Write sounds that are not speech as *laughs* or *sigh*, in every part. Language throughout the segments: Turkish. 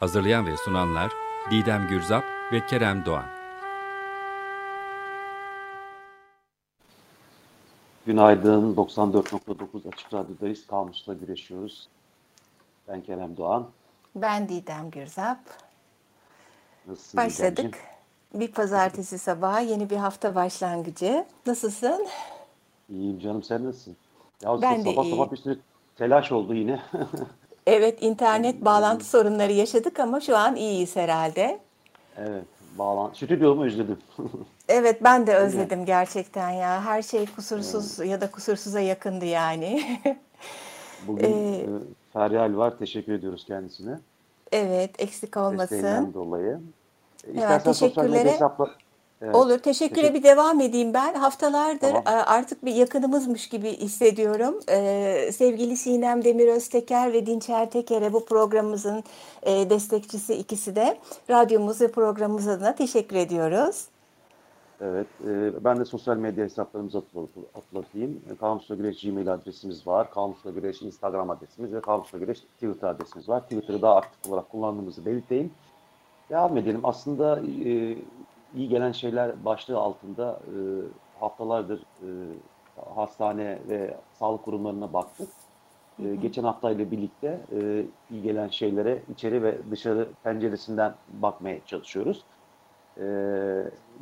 Hazırlayan ve sunanlar Didem Gürzap ve Kerem Doğan. Günaydın. 94.9 Açık Radyo'dayız. Kamusla güreşiyoruz. Ben Kerem Doğan. Ben Didem Gürzap. Nasılsın Başladık. Didemciğim? Bir pazartesi sabahı yeni bir hafta başlangıcı. Nasılsın? İyiyim canım. Sen nasılsın? Ya Ben de sabah iyiyim. sabah bir sürü telaş oldu yine. *laughs* Evet internet bağlantı sorunları yaşadık ama şu an iyiyiz herhalde. evet. Bağlan Stüdyomu özledim. *laughs* Evet ben de özledim gerçekten ya. Her şey kusursuz ya da kusursuza yakındı yani. *laughs* Bugün Ee, e, Feryal var. Teşekkür ediyoruz kendisine. evet eksik Desteğinden olmasın. dolayı. E, Evet, İstersen sosyal medya teşekkürlere- hesapla... Evet. Olur. Teşekküre Teşekkür- bir devam edeyim ben. Haftalardır Tamam. e, artık bir yakınımızmış gibi hissediyorum. Ee, sevgili Sinem Demir Özteker ve Dinçer Teker'e bu programımızın e, destekçisi ikisi de radyomuz ve programımız adına teşekkür ediyoruz. Evet, e, ben de sosyal medya hesaplarımızı. E, Kamusla Güreş Gmail adresimiz var. Kamusla Güreş Instagram adresimiz ve Kamusla Güreş Twitter adresimiz var. Twitter'ı daha aktif olarak kullandığımızı belirteyim. Devam edelim. Aslında e, iyi gelen şeyler başlığı altında e, haftalardır e, hastane ve sağlık kurumlarına baktık. E, geçen haftayla birlikte e, iyi gelen şeylere içeri ve dışarı penceresinden bakmaya çalışıyoruz. Ee,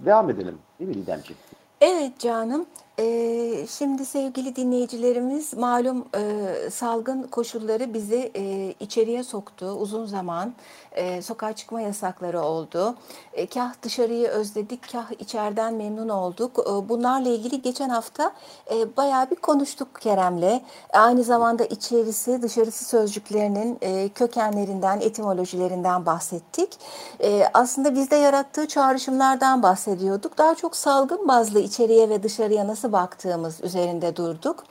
devam edelim değil mi Didemciğim? Evet canım. Ee, şimdi sevgili dinleyicilerimiz malum e, salgın koşulları bizi e, içeriye soktu. Uzun zaman e, sokağa çıkma yasakları oldu. Kah dışarıyı özledik, kah içeriden memnun olduk. Bunlarla ilgili geçen hafta e, bayağı bir konuştuk Kerem'le. Aynı zamanda içerisi dışarısı sözcüklerinin kökenlerinden, etimolojilerinden bahsettik. E, aslında bizde yarattığı çağrışımlardan bahsediyorduk. Daha çok salgın bazlı içeriye ve dışarıya nasıl baktığımız üzerinde durduk.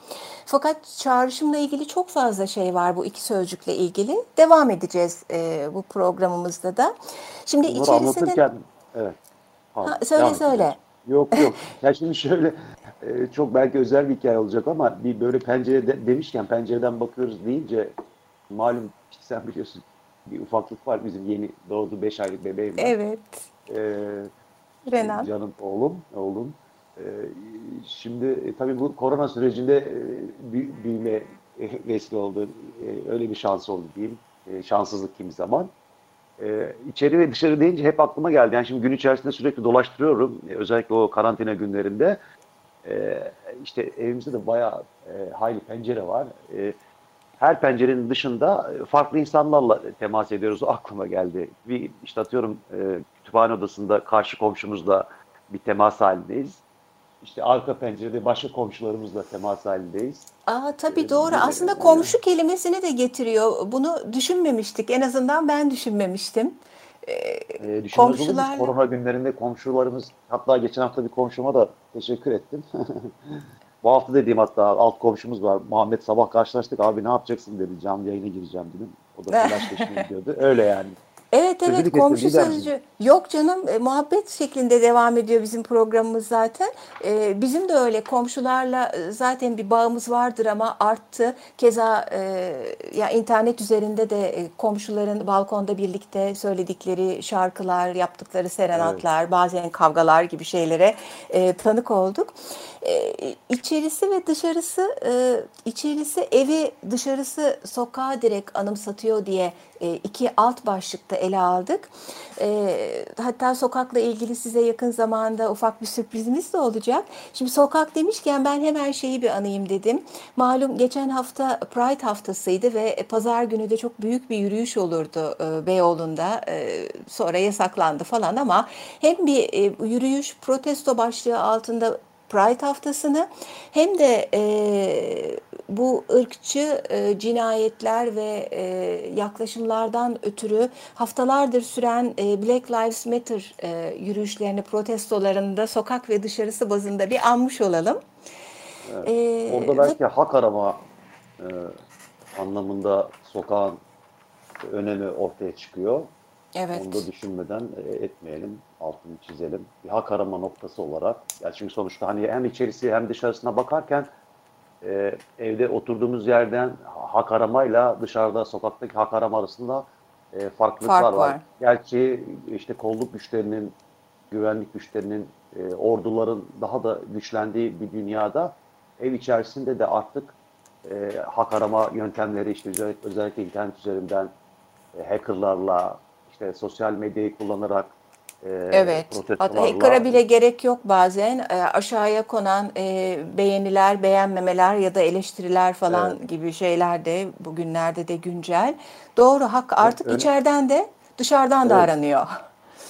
Fakat çağrışımla ilgili çok fazla şey var bu iki sözcükle ilgili. Devam edeceğiz e, bu programımızda da. Şimdi Bunları içerisinde... anlatırken evet. Pardon, Ha, söyle, söyle. Yok yok. *laughs* Ya şimdi şöyle e, çok belki özel bir hikaye olacak ama bir böyle pencerede demişken pencereden bakıyoruz deyince malum sen biliyorsun bir ufaklık var bizim yeni doğdu 5 aylık bebeğim var. Evet, Ee, Renan. Canım oğlum, oğlum. Şimdi e, tabii bu korona sürecinde e, büy- büyüme e, vesile oldu. E, öyle bir şans oldu diyeyim. E, şanssızlık kimi zaman. E, içeri ve dışarı deyince hep aklıma geldi. Yani şimdi gün içerisinde sürekli dolaştırıyorum. E, özellikle o karantina günlerinde. E, işte evimizde de bayağı e, hayli pencere var. E, her pencerenin dışında e, farklı insanlarla temas ediyoruz. *laughs* O aklıma geldi. Bir işte atıyorum e, kütüphane odasında karşı komşumuzla bir temas halindeyiz. İşte arka pencerede başka komşularımızla temas halindeyiz. Aa, tabii Ee, doğru. bir de- Aslında komşu kelimesini de getiriyor. Bunu düşünmemiştik. En azından ben düşünmemiştim. Ee, E, muyuz? Komşularla- Korona günlerinde komşularımız, hatta geçen hafta bir komşuma da teşekkür ettim. *laughs* Bu hafta dediğim hatta alt komşumuz var. Muhammed sabah karşılaştık. Abi ne yapacaksın dedi. Canlı yayına gireceğim dedim. O da geçmeye *laughs* gidiyordu. Öyle yani. Evet Sözünü evet kestim, komşu sözcüğü. Yok canım e, muhabbet şeklinde devam ediyor bizim programımız zaten. E, bizim de öyle komşularla e, zaten bir bağımız vardır ama arttı. Keza e, ya internet üzerinde de e, komşuların balkonda birlikte söyledikleri şarkılar, yaptıkları serenatlar, bazen kavgalar gibi şeylere e, tanık olduk. E, içerisi ve dışarısı, e, içerisi evi, dışarısı sokağa direkt anımsatıyor diye iki alt başlıkta ele aldık. E, hatta sokakla ilgili size yakın zamanda ufak bir sürprizimiz de olacak. Şimdi sokak demişken ben hemen şeyi bir anayım dedim. Malum geçen hafta Pride haftasıydı ve pazar günü de çok büyük bir yürüyüş olurdu e, Beyoğlu'nda. E, sonra yasaklandı falan ama hem bir e, yürüyüş protesto başlığı altında Pride haftasını hem de e, bu ırkçı e, cinayetler ve e, yaklaşımlardan ötürü haftalardır süren e, Black Lives Matter e, yürüyüşlerini, protestolarında sokak ve dışarısı bazında bir anmış olalım. Evet. Ee, Orada belki hak arama e, anlamında sokağın önemi ortaya çıkıyor. Evet. Onu da düşünmeden e, etmeyelim, altını çizelim. Bir hak arama noktası olarak. Yani çünkü sonuçta hani hem içerisi hem dışarısına bakarken e, evde oturduğumuz yerden hak aramayla dışarıda sokaktaki hak arama arasında e, farklılıklar Fark var. var. Gerçi işte kolluk güçlerinin, güvenlik güçlerinin, e, orduların daha da güçlendiği bir dünyada ev içerisinde de artık e, hak arama yöntemleri işte özellikle, özellikle internet üzerinden e, hackerlarla işte sosyal medyayı kullanarak e, evet. Hacker'a bile gerek yok bazen. E, aşağıya konan e, beğeniler, beğenmemeler ya da eleştiriler falan evet. gibi şeyler de bugünlerde de güncel. Doğru hak artık evet, içeriden de dışarıdan evet. da aranıyor.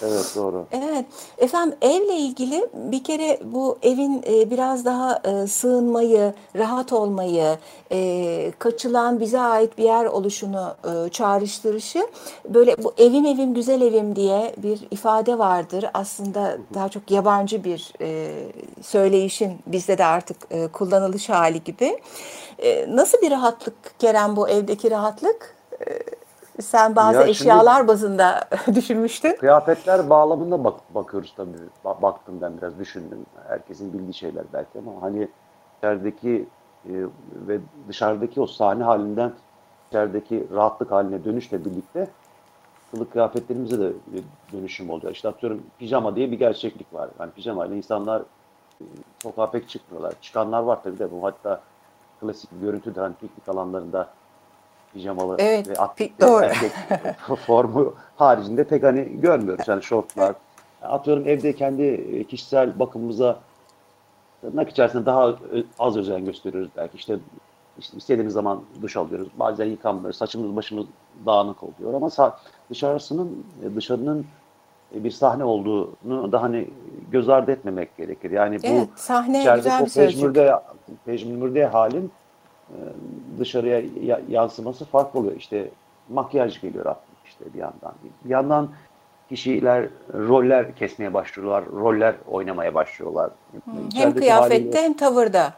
Evet doğru. Evet efendim evle ilgili bir kere bu evin e, biraz daha e, sığınmayı, rahat olmayı, e, kaçılan bize ait bir yer oluşunu e, çağrıştırışı böyle bu evim evim güzel evim diye bir ifade vardır. Aslında daha çok yabancı bir e, söyleyişin bizde de artık e, kullanılış hali gibi. E, nasıl bir rahatlık Kerem bu evdeki rahatlık? Sen bazı ya eşyalar şimdi, bazında *laughs* düşünmüştün. Kıyafetler bağlamında bak, bakıyoruz tabii. Ba baktım ben biraz düşündüm. Herkesin bildiği şeyler belki ama hani içerideki e, ve dışarıdaki o sahne halinden içerideki rahatlık haline dönüşle birlikte kılık kıyafetlerimize de dönüşüm oluyor. İşte atıyorum pijama diye bir gerçeklik var. Yani pijama ile insanlar e, sokağa pek çıkmıyorlar. Çıkanlar var tabii de bu hatta klasik. Hani piknik alanlarında pijamalı evet, ve atlet doğru. erkek *laughs* formu haricinde pek hani görmüyoruz. Yani şortlar. *laughs* Atıyorum evde kendi kişisel bakımımıza tırnak içerisinde daha az özen gösteriyoruz belki. İşte, işte istediğimiz zaman duş alıyoruz. Bazen yıkanmıyoruz. Saçımız başımız dağınık oluyor ama dışarısının dışarının bir sahne olduğunu da hani göz ardı etmemek gerekir. Yani bu evet, sahne güzel bir. Pejmürde, pejmürde halin e, dışarıya yansıması farklı oluyor. İşte makyaj geliyor aklıma işte bir yandan. Bir yandan kişiler roller kesmeye başlıyorlar, roller oynamaya başlıyorlar. Hem kıyafette haliyle, hem tavırda.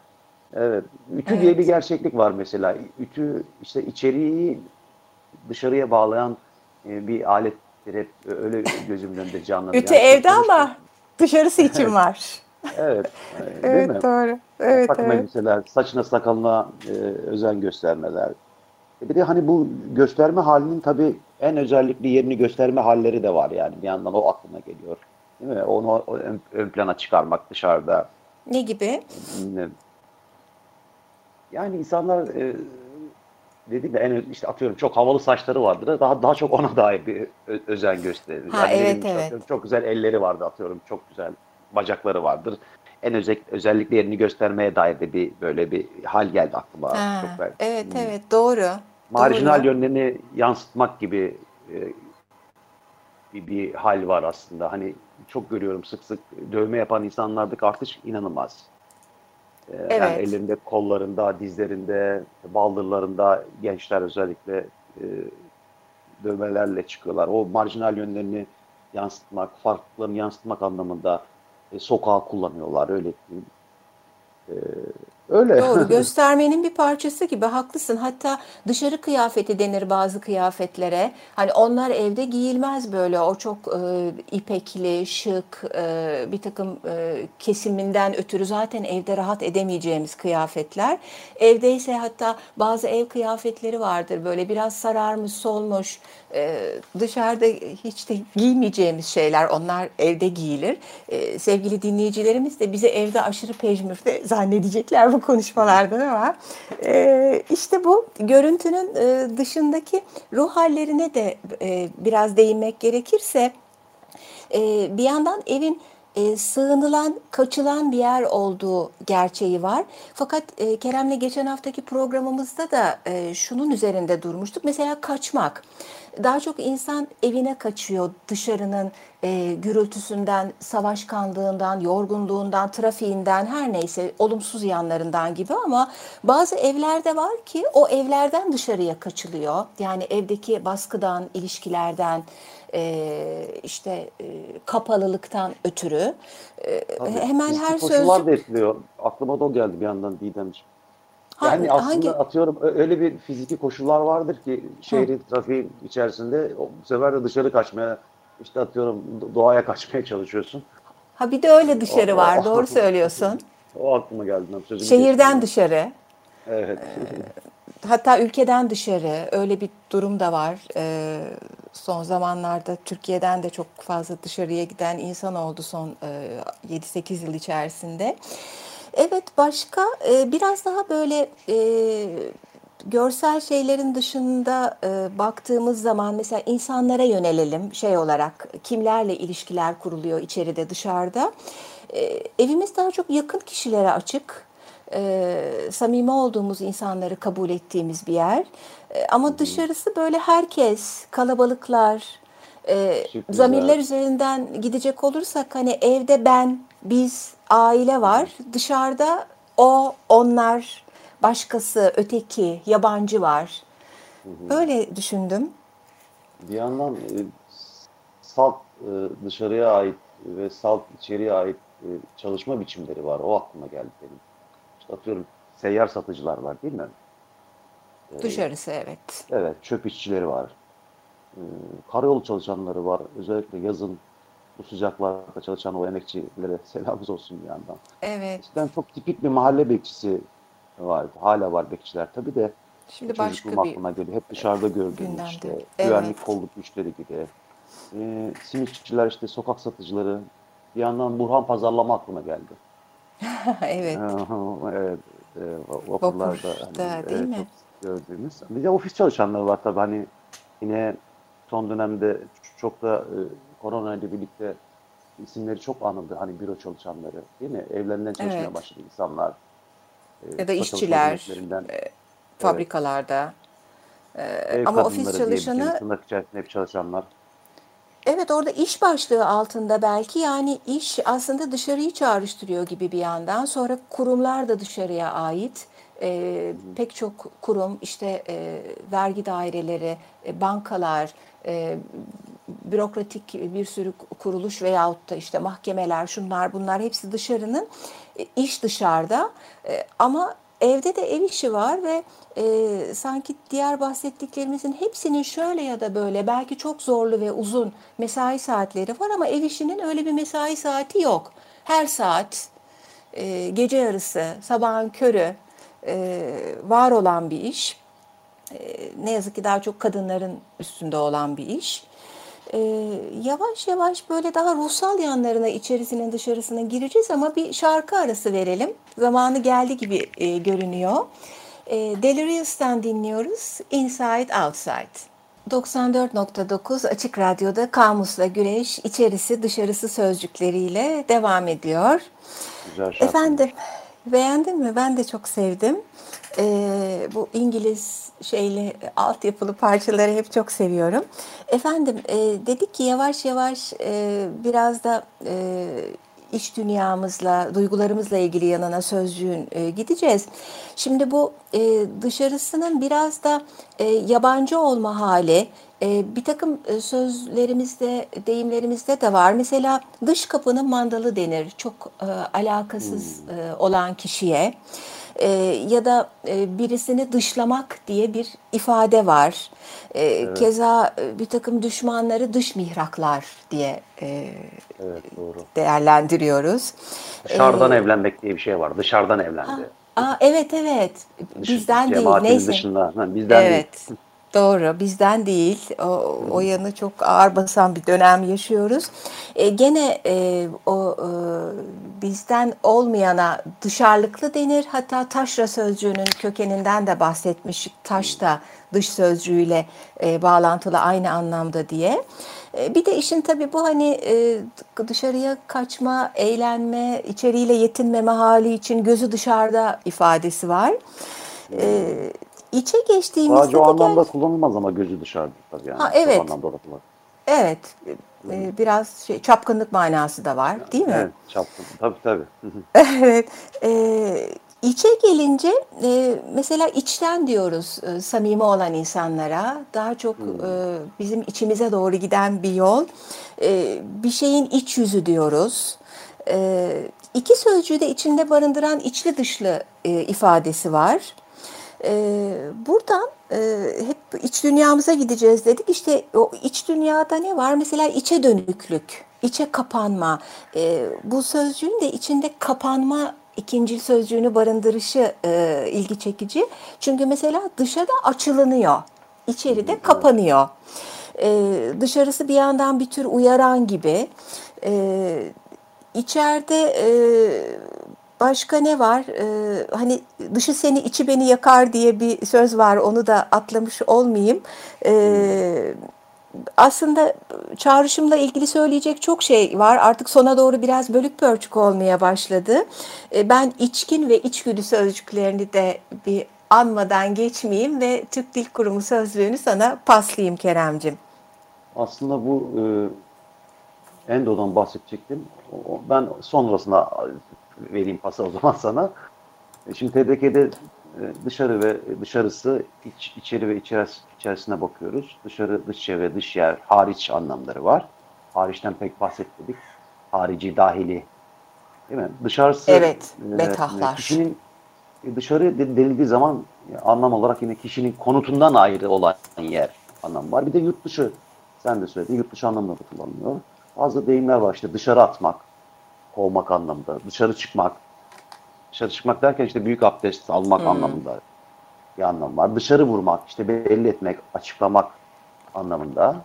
Evet. Ütü evet. diye bir gerçeklik var mesela. Ütü işte içeriği dışarıya bağlayan e, bir alettir hep öyle gözümün önünde canlanıyor. Ütü yani evde ama dışarısı için var. Evet. *laughs* Değil evet mi? doğru. Evet, Takım evet. elbiseler, saçına sakalına e, özen göstermeler. E bir de hani bu gösterme halinin tabii en özellikli yerini gösterme halleri de var yani. Bir yandan o aklıma geliyor. Değil mi? Onu ön, ön plana çıkarmak dışarıda. Ne gibi? Yani insanlar e, dediğim de en işte atıyorum çok havalı saçları vardır. Daha daha çok ona dair bir özen gösterir. Ha, yani evet evet. Çok güzel elleri vardı atıyorum. Çok güzel bacakları vardır. En özel, özellikle yerini göstermeye dair de bir böyle bir hal geldi aklıma. Ha, Çok ben, evet hmm. evet doğru. Marjinal doğru. yönlerini yansıtmak gibi e, bir, bir hal var aslında. Hani çok görüyorum sık sık dövme yapan insanlardaki artış inanılmaz. E, evet. Yani ellerinde, kollarında, dizlerinde, baldırlarında gençler özellikle e, dövmelerle çıkıyorlar. O marjinal yönlerini yansıtmak, farklılıklarını yansıtmak anlamında e, sokağa kullanıyorlar öyle diyeyim. E, Öyle. Doğru. *laughs* Göstermenin bir parçası gibi haklısın. Hatta dışarı kıyafeti denir bazı kıyafetlere. Hani onlar evde giyilmez böyle. O çok e, ipekli, şık, e, bir takım e, kesiminden ötürü zaten evde rahat edemeyeceğimiz kıyafetler. Evdeyse hatta bazı ev kıyafetleri vardır. Böyle biraz sararmış, solmuş. E, dışarıda hiç de giymeyeceğimiz şeyler. Onlar evde giyilir. E, sevgili dinleyicilerimiz de bize evde aşırı pejmürde zannedecekler bu bu konuşmalardan ama e, işte bu görüntünün e, dışındaki ruh hallerine de e, biraz değinmek gerekirse e, bir yandan evin e, sığınılan, kaçılan bir yer olduğu gerçeği var. Fakat e, Kerem'le geçen haftaki programımızda da e, şunun üzerinde durmuştuk. Mesela kaçmak. Daha çok insan evine kaçıyor dışarının e, gürültüsünden, savaşkanlığından, yorgunluğundan, trafiğinden her neyse olumsuz yanlarından gibi ama bazı evlerde var ki o evlerden dışarıya kaçılıyor. Yani evdeki baskıdan, ilişkilerden, e, işte e, kapalılıktan ötürü e, Tabii. hemen her koşullar söz da etkiliyor. Aklıma da o geldi bir yandan Didemciğim. Yani aslında hangi- atıyorum öyle bir fiziki koşullar vardır ki şehrin trafiğin içerisinde bu sefer de dışarı kaçmaya işte atıyorum do- doğaya kaçmaya çalışıyorsun. ha bir de öyle dışarı O- var o- doğru söylüyorsun. *laughs* O aklıma geldi. Ben sözünü Şehirden kestim. dışarı. Evet. Hatta ülkeden dışarı öyle bir durum da var. Ee, son zamanlarda Türkiye'den de çok fazla dışarıya giden insan oldu son e, 7-8 yıl içerisinde. Evet başka e, biraz daha böyle e, görsel şeylerin dışında e, baktığımız zaman mesela insanlara yönelelim şey olarak kimlerle ilişkiler kuruluyor içeride dışarıda. Evimiz daha çok yakın kişilere açık e, samimi olduğumuz insanları kabul ettiğimiz bir yer. E, ama dışarısı böyle herkes, kalabalıklar, e, zamirler üzerinden gidecek olursak hani evde ben, biz, aile var. Dışarıda o, onlar, başkası, öteki, yabancı var. Öyle düşündüm. Bir yandan e, salt e, dışarıya ait ve salt içeriye ait e, çalışma biçimleri var. O aklıma geldi benim. Atıyorum seyyar satıcılar var değil mi? Dışarısı evet. Evet, çöp işçileri var. Ee, karayolu çalışanları var. Özellikle yazın bu sıcaklarda çalışan o emekçilere selamımız olsun bir yandan. Evet. Eskiden çok tipik bir mahalle bekçisi vardı. Hala var bekçiler tabii de. Şimdi başka bir aklıma geliyor. Hep dışarıda gördüğüm gündemde. işte. Evet. Güvenlik kolluk güçleri gibi. Ee, simitçiler işte sokak satıcıları. Bir yandan Burhan pazarlama aklıma geldi. *laughs* evet. evet. E, vapurlarda Vapurda, hani, değil e, mi? gördüğümüz. Bir de ofis çalışanları var tabii hani yine son dönemde çok da e, korona ile birlikte isimleri çok anıldı. Hani büro çalışanları değil mi? Evlerinden çalışmaya Evet. başladı insanlar. E, Ya da işçiler, ücretlerinden, Fabrikalarda. ev ama ofis çalışanı- tırnak içerisinde hep çalışanlar. Evet orada iş başlığı altında belki yani iş aslında dışarıyı çağrıştırıyor gibi bir yandan. Sonra kurumlar da dışarıya ait. Ee, pek çok kurum işte e, vergi daireleri, e, bankalar, e, bürokratik bir sürü kuruluş veyahut da işte mahkemeler şunlar bunlar hepsi dışarının e, iş dışarıda E, ama evde de ev işi var ve e, sanki diğer bahsettiklerimizin hepsinin şöyle ya da böyle belki çok zorlu ve uzun mesai saatleri var ama ev işinin öyle bir mesai saati yok. Her saat e, gece yarısı, sabahın körü e, var olan bir iş. E, ne yazık ki daha çok kadınların üstünde olan bir iş. E, yavaş yavaş böyle daha ruhsal yanlarına içerisinin dışarısına gireceğiz ama bir şarkı arası verelim. Zamanı geldi gibi e, görünüyor. E, Delirious'tan dinliyoruz Inside Outside. 94.9 Açık Radyo'da Kamus'la Güreş içerisi dışarısı sözcükleriyle devam ediyor. Güzel şarkı. Efendim beğendin mi? Ben de çok sevdim. Ee, bu İngiliz şeyli altyapılı parçaları hep çok seviyorum. Efendim e, dedik ki yavaş yavaş e, biraz da e, iş dünyamızla, duygularımızla ilgili yanına sözcüğün e, gideceğiz. Şimdi bu e, dışarısının biraz da e, yabancı olma hali, e, bir takım e, sözlerimizde, deyimlerimizde de var. Mesela dış kapının mandalı denir çok e, alakasız e, olan kişiye. E, ya da e, birisini dışlamak diye bir ifade var. E, Keza e, bir takım düşmanları dış mihraklar diye e, Evet doğru. değerlendiriyoruz. Dışarıdan evlenmek diye bir şey var. Dışarıdan evlendi. Aa, evet evet Dış- bizden değil neyse. dışında. Ha, bizden Evet. değil. *laughs* Doğru, bizden değil. O, o yanı çok ağır basan bir dönem yaşıyoruz. E, gene e, o e, bizden olmayana dışarılıklı denir. Hatta taşra sözcüğünün kökeninden de bahsetmiş. Taş da dış sözcüğüyle e, bağlantılı aynı anlamda diye. E, bir de işin tabii bu hani e, dışarıya kaçma, eğlenme, içeriğiyle yetinmeme hali için gözü dışarıda ifadesi var. E, içe geçtiğimizde Sadece o anlamda gel- kullanılmaz ama gözü dışarıda tabii yani. Ha, evet. O anlamda. Evet, e, biraz şey, çapkınlık manası da var, değil mi? Evet, çapkın. Tabii tabii. *laughs* Evet. E, içe gelince e, mesela içten diyoruz e, samimi olan insanlara. Daha çok e, bizim içimize doğru giden bir yol. E, bir şeyin iç yüzü diyoruz. E, iki sözcüğü de içinde barındıran içli dışlı e, ifadesi var. Ee, buradan e, hep iç dünyamıza gideceğiz dedik. İşte o iç dünyada ne var? Mesela içe dönüklük, içe kapanma. Ee, bu sözcüğün de içinde kapanma ikinci sözcüğünü barındırışı e, ilgi çekici. Çünkü mesela dışarıda açılınıyor, içeride kapanıyor. Ee, dışarısı bir yandan bir tür uyaran gibi. Ee, içeride e, başka ne var? Ee, hani dışı seni içi beni yakar diye bir söz var. Onu da atlamış olmayayım. Ee, aslında çağrışımla ilgili söyleyecek çok şey var. Artık sona doğru biraz bölük pörçük olmaya başladı. Ee, ben içkin ve içgüdü sözcüklerini de bir anmadan geçmeyeyim ve Türk Dil Kurumu sözlüğünü sana paslayayım Keremcim. Aslında bu e, Endo'dan bahsedecektim. Ben sonrasına vereyim pası o zaman *laughs* sana. E, Şimdi TDK'de e, dışarı ve dışarısı, iç, içeri ve içeris, içerisine bakıyoruz. Dışarı, dış çevre, dış yer, hariç anlamları var. Hariçten pek bahsetmedik. Harici, dahili. Değil mi? Dışarısı Evet, e, metahlar. kişinin e, dışarı de- denildiği zaman e, anlam olarak yine kişinin konutundan ayrı olan yer anlamı var. Bir de yurt dışı, sen de söyledin, yurt dışı anlamında da kullanılıyor. Bazı deyimler var işte dışarı atmak, kovmak anlamında, dışarı çıkmak. Dışarı çıkmak derken işte büyük abdest almak anlamında bir anlam var. Dışarı vurmak, işte belli etmek, açıklamak anlamında.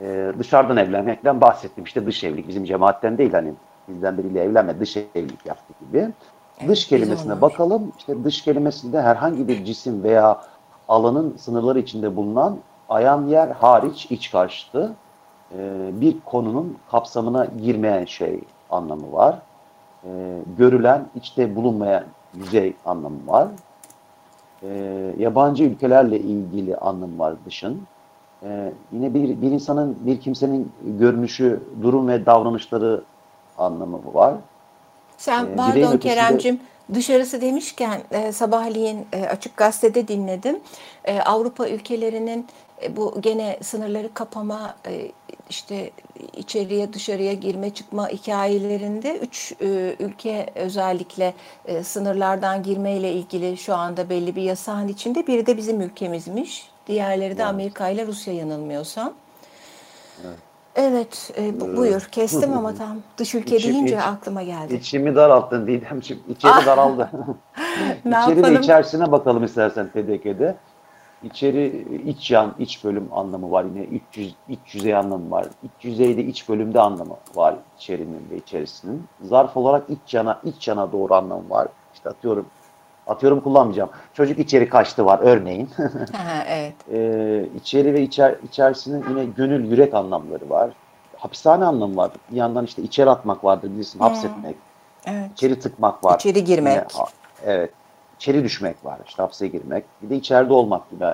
Ee, dışarıdan evlenmekten bahsettim. İşte dış evlilik bizim cemaatten değil hani bizden biriyle evlenme dış evlilik yaptı gibi. Evet, dış kelimesine bakalım. İşte dış kelimesinde herhangi bir cisim veya alanın sınırları içinde bulunan ayan yer hariç iç karşıtı e, bir konunun kapsamına girmeyen şey anlamı var. E, görülen, içte bulunmayan yüzey anlamı var. E, yabancı ülkelerle ilgili anlamı var dışın. E, yine bir, bir insanın, bir kimsenin görünüşü, durum ve davranışları anlamı var. Sen Ee, pardon Keremcim dışarısı demişken e, sabahleyin e, açık gazetede dinledim. E, Avrupa ülkelerinin e, bu gene sınırları kapama e, işte içeriye dışarıya girme çıkma hikayelerinde üç e, ülke özellikle e, sınırlardan girme ile ilgili şu anda belli bir yasağın içinde. Biri de bizim ülkemizmiş. Diğerleri de Amerika ile Rusya yanılmıyorsam. Evet, e, bu- buyur. Kestim ama *laughs* tam dış ülke İçim- deyince iç- aklıma geldi. İçimi daralttın Didemciğim. İçeri *laughs* daraldı. İçeri ve içerisine bakalım istersen TDK'de. İçeri, iç yan, iç bölüm anlamı var. Yine iç, yüz, iç yüzey anlamı var. İç yüzeyde, iç bölümde anlamı var içerinin ve içerisinin. Zarf olarak iç yana, iç yana doğru anlamı var. İşte atıyorum, atıyorum kullanmayacağım. Çocuk içeri kaçtı var örneğin. *laughs* Ha, evet. Ee, içeri ve içer, içerisinin yine gönül, yürek anlamları var. Hapishane anlamı var. Bir yandan işte içeri atmak vardır bilirsin, hapsetmek. Evet. İçeri tıkmak var. İçeri girmek. Yine, evet. İçeri düşmek var. İşte hapse girmek. Bir de içeride olmak gibi.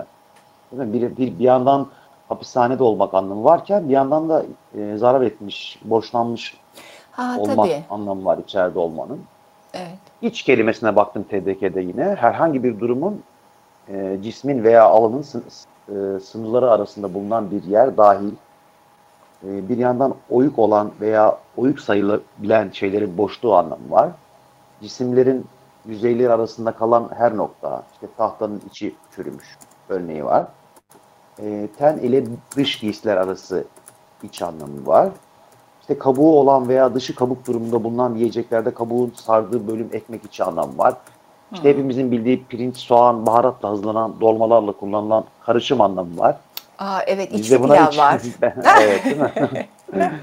Değil mi? Bir, bir, bir yandan hapishanede olmak anlamı varken bir yandan da e, zarar etmiş, borçlanmış Ha olmak tabii. anlamı var içeride olmanın. Evet. İç kelimesine baktım TDK'de yine. Herhangi bir durumun e, cismin veya alanın sın- e, sınırları arasında bulunan bir yer dahil. E, bir yandan oyuk olan veya oyuk sayılabilen şeylerin boşluğu anlamı var. Cisimlerin yüzeyleri arasında kalan her nokta, işte tahtanın içi çürümüş örneği var. E, ten ile dış giysiler arası iç anlamı var. İşte kabuğu olan veya dışı kabuk durumunda bulunan yiyeceklerde kabuğun sardığı bölüm ekmek içi anlamı var. İşte hepimizin bildiği pirinç, soğan, baharatla hazırlanan dolmalarla kullanılan karışım anlamı var. Aa, evet içli buna pilav iç- var. *laughs* evet değil mi? *laughs*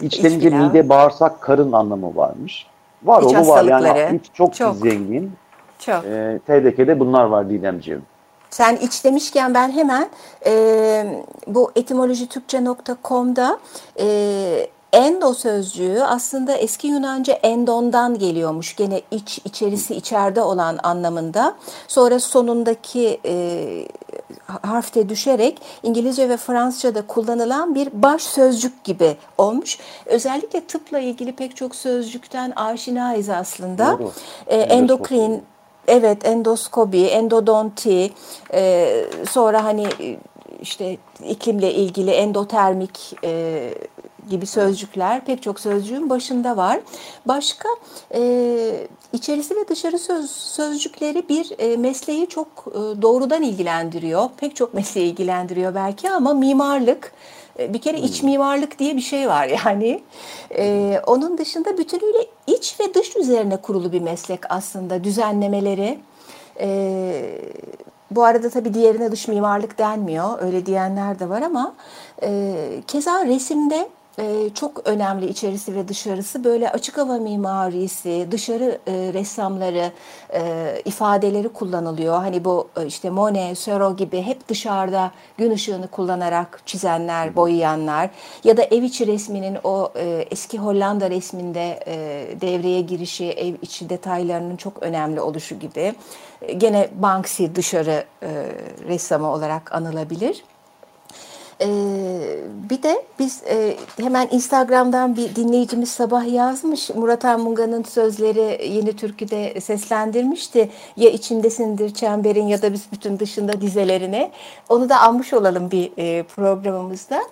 İç denince mide, bağırsak, karın anlamı varmış. Var İç oğlu var yani iç çok, Çok. zengin. Çok. Ee, TDK'de bunlar var Didemciğim. Sen iç demişken ben hemen e, bu etimolojitürkçe.com'da e, endo sözcüğü aslında eski Yunanca endondan geliyormuş. Gene iç, içerisi, içeride olan anlamında. Sonra sonundaki e, harfte düşerek İngilizce ve Fransızca'da kullanılan bir baş sözcük gibi olmuş. Özellikle tıpla ilgili pek çok sözcükten aşinayız aslında. Doğru. E, Endoskopi. endokrin, Evet endoskopi, endodonti, e, sonra hani e, işte iklimle ilgili endotermik e, gibi sözcükler pek çok sözcüğün başında var. Başka e, içerisi ve dışarı söz, sözcükleri bir e, mesleği çok e, doğrudan ilgilendiriyor. Pek çok mesleği ilgilendiriyor belki ama mimarlık e, bir kere iç mimarlık diye bir şey var yani. Ee, onun dışında bütünüyle iç ve dış üzerine kurulu bir meslek aslında düzenlemeleri. Ee, bu arada tabii diğerine dış mimarlık denmiyor. Öyle diyenler de var ama e, keza resimde e, çok önemli içerisi ve dışarısı böyle açık hava mimarisi, dışarı e, ressamları, e, ifadeleri kullanılıyor. Hani bu e, işte Monet, Seurat gibi hep dışarıda gün ışığını kullanarak çizenler, boyayanlar ya da ev içi resminin o e, eski Hollanda resminde e, devreye girişi, ev içi detaylarının çok önemli oluşu gibi. E, gene Banksy dışarı e, ressamı olarak anılabilir. Ee, bir de biz e, hemen Instagram'dan bir dinleyicimiz sabah yazmış. Murat Anmunga'nın sözleri Yeni Türkü'de seslendirmişti. Ya içindesindir çemberin ya da biz bütün dışında dizelerine. Onu da almış olalım bir e, programımızda.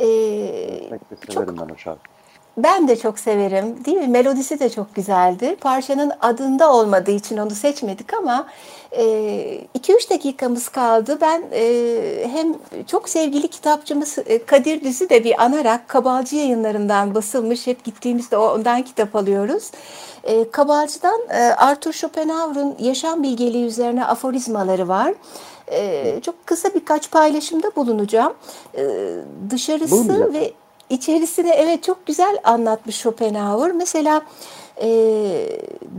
De çok ben o. ben de çok severim. Değil mi? Melodisi de çok güzeldi. Parçanın adında olmadığı için onu seçmedik ama 2-3 dakikamız kaldı. Ben e, hem çok sevgili kitapçımız e, Kadir Düz'ü de bir anarak Kabalcı yayınlarından basılmış. Hep gittiğimizde ondan kitap alıyoruz. E, Kabalcı'dan e, Arthur Schopenhauer'un yaşam bilgeliği üzerine aforizmaları var. E, çok kısa birkaç paylaşımda bulunacağım. E, dışarısı Bulunacak. ve İçerisine evet çok güzel anlatmış Schopenhauer. Mesela e,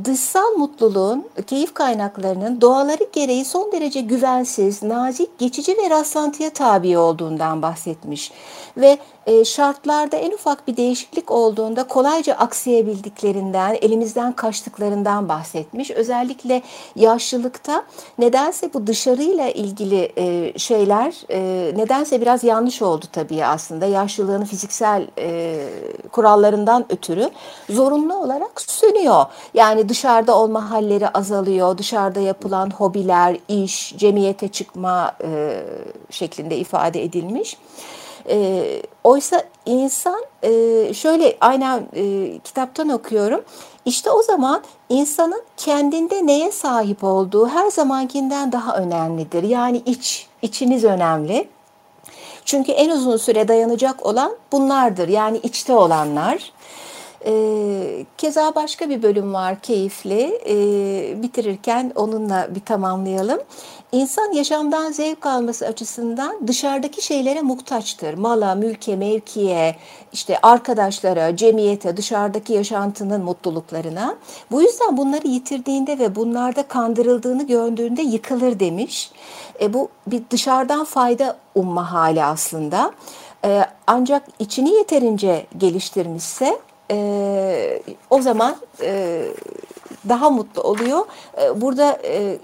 dışsal mutluluğun, keyif kaynaklarının doğaları gereği son derece güvensiz, nazik, geçici ve rastlantıya tabi olduğundan bahsetmiş. Ve e, şartlarda en ufak bir değişiklik olduğunda kolayca aksayabildiklerinden, elimizden kaçtıklarından bahsetmiş. Özellikle yaşlılıkta nedense bu dışarıyla ilgili e, şeyler e, nedense biraz yanlış oldu tabii aslında. Yaşlılığın fiziksel e, kurallarından ötürü zorunlu olarak sönüyor. Yani dışarıda olma halleri azalıyor, dışarıda yapılan hobiler, iş, cemiyete çıkma e, şeklinde ifade edilmiş. E, oysa insan e, şöyle aynen e, kitaptan okuyorum. İşte o zaman insanın kendinde neye sahip olduğu her zamankinden daha önemlidir. Yani iç, içiniz önemli. Çünkü en uzun süre dayanacak olan bunlardır. Yani içte olanlar. Ee, keza başka bir bölüm var keyifli. Ee, bitirirken onunla bir tamamlayalım. İnsan yaşamdan zevk alması açısından dışarıdaki şeylere muhtaçtır. Mala, mülke, mevkiye, işte arkadaşlara, cemiyete, dışarıdaki yaşantının mutluluklarına. Bu yüzden bunları yitirdiğinde ve bunlarda kandırıldığını gördüğünde yıkılır demiş. E, bu bir dışarıdan fayda umma hali aslında. E, ancak içini yeterince geliştirmişse e, o zaman e, daha mutlu oluyor. E, burada e,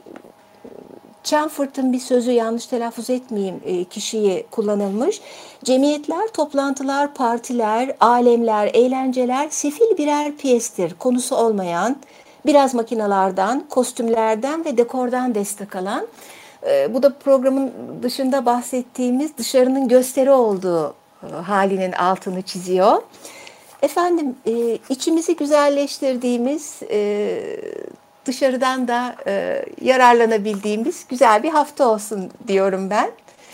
Chelmsford'un bir sözü yanlış telaffuz etmeyeyim e, kişiyi kullanılmış. Cemiyetler, toplantılar, partiler, alemler, eğlenceler sefil birer piyestir. Konusu olmayan, biraz makinalardan, kostümlerden ve dekordan destek alan. E, bu da programın dışında bahsettiğimiz dışarının gösteri olduğu e, halinin altını çiziyor. Efendim e, içimizi güzelleştirdiğimiz, e, dışarıdan da e, yararlanabildiğimiz güzel bir hafta olsun diyorum ben.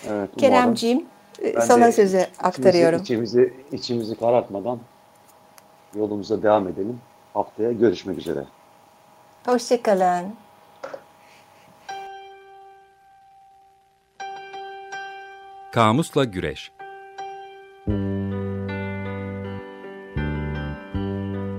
Evet, Keremciğim e, ben sana sözü içimizi, aktarıyorum. İçimizi, içimizi karartmadan yolumuza devam edelim. Haftaya görüşmek üzere. Hoşçakalın. Kamusla Güreş Müzik